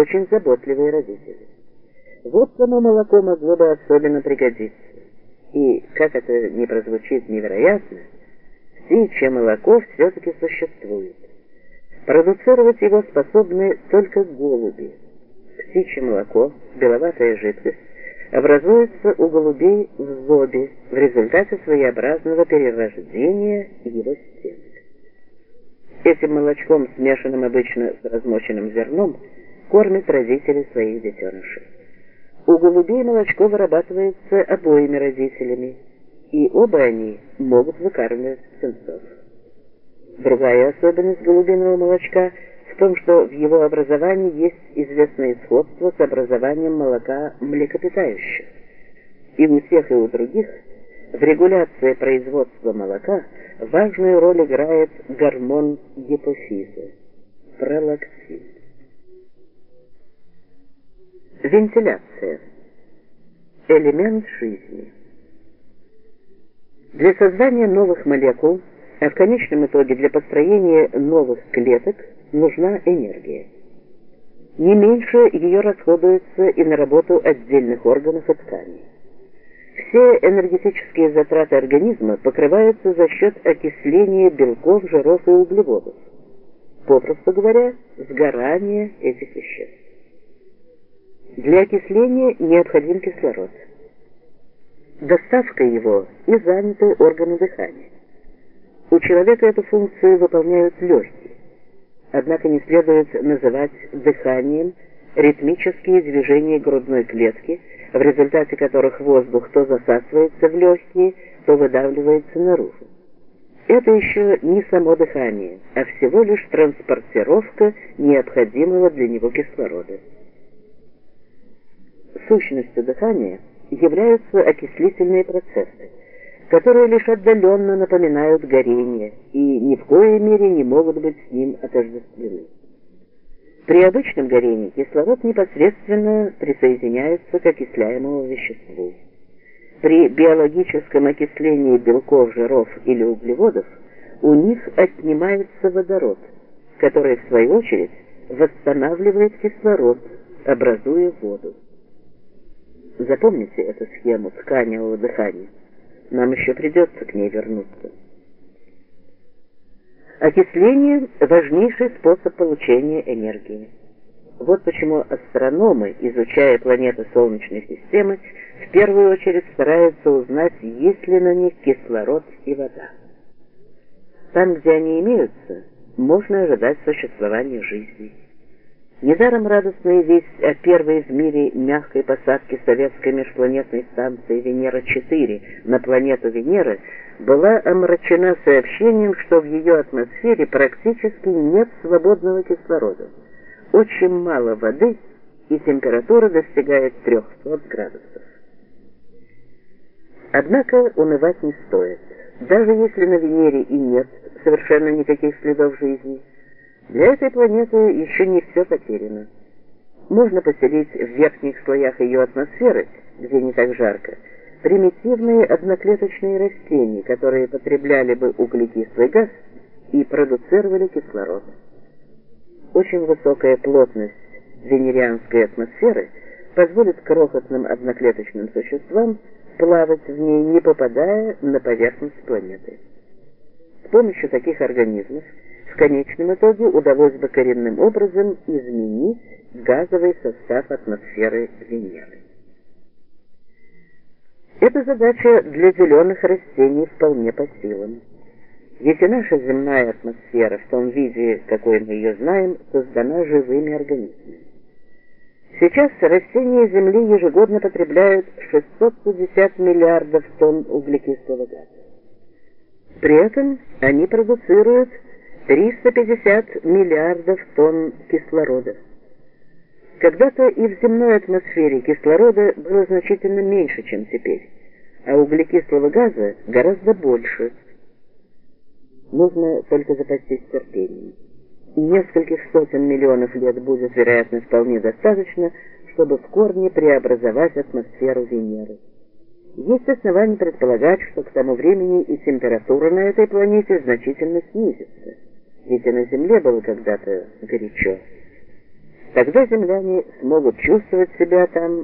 очень заботливые родители. Вот само молоко могло бы особенно пригодиться. И, как это не прозвучит невероятно, птичье молоко все-таки существует. Продуцировать его способны только голуби. Птичье молоко, беловатая жидкость, образуется у голубей в зобе в результате своеобразного перерождения его стенок. Этим молочком, смешанным обычно с размоченным зерном, кормят родители своих детенышей. У голубей молочко вырабатывается обоими родителями, и оба они могут выкармливать птенцов. Другая особенность голубиного молочка в том, что в его образовании есть известное сходство с образованием молока млекопитающих. И у тех, и у других в регуляции производства молока важную роль играет гормон гипофиза – пролактин. Вентиляция – элемент жизни. Для создания новых молекул – а в конечном итоге для построения новых клеток нужна энергия. Не меньше ее расходуется и на работу отдельных органов и тканей. Все энергетические затраты организма покрываются за счет окисления белков, жиров и углеводов. Попросту говоря, сгорания этих веществ. Для окисления необходим кислород. Доставкой его и заняты органы дыхания. У человека эту функцию выполняют легкие. Однако не следует называть дыханием ритмические движения грудной клетки, в результате которых воздух то засасывается в легкие, то выдавливается наружу. Это еще не само дыхание, а всего лишь транспортировка необходимого для него кислорода. Сущностью дыхания являются окислительные процессы, которые лишь отдаленно напоминают горение и ни в коей мере не могут быть с ним отождествлены. При обычном горении кислород непосредственно присоединяется к окисляемому веществу. При биологическом окислении белков, жиров или углеводов у них отнимается водород, который в свою очередь восстанавливает кислород, образуя воду. Запомните эту схему тканевого дыхания. Нам еще придется к ней вернуться. Окисление – важнейший способ получения энергии. Вот почему астрономы, изучая планеты Солнечной системы, в первую очередь стараются узнать, есть ли на них кислород и вода. Там, где они имеются, можно ожидать существования жизни. Недаром радостная весть о первой в мире мягкой посадке советской межпланетной станции Венера-4 на планету Венера была омрачена сообщением, что в ее атмосфере практически нет свободного кислорода. Очень мало воды и температура достигает 300 градусов. Однако унывать не стоит. Даже если на Венере и нет совершенно никаких следов жизни, для этой планеты еще не все потеряно. Можно поселить в верхних слоях ее атмосферы, где не так жарко, примитивные одноклеточные растения, которые потребляли бы углекислый газ и продуцировали кислород. Очень высокая плотность венерианской атмосферы позволит крохотным одноклеточным существам плавать в ней, не попадая на поверхность планеты. С помощью таких организмов в конечном итоге удалось бы коренным образом изменить газовый состав атмосферы Венеры. Эта задача для зеленых растений вполне по силам. Ведь и наша земная атмосфера в том виде, какой мы ее знаем, создана живыми организмами. Сейчас растения Земли ежегодно потребляют 650 миллиардов тонн углекислого газа. При этом они продуцируют 350 миллиардов тонн кислорода. Когда-то и в земной атмосфере кислорода было значительно меньше, чем теперь, а углекислого газа гораздо больше. Нужно только запастись терпением. Нескольких сотен миллионов лет будет, вероятно, вполне достаточно, чтобы в корне преобразовать атмосферу Венеры. Есть основания предполагать, что к тому времени и температура на этой планете значительно снизится ведь на земле было когда-то горячо. Тогда земляне смогут чувствовать себя там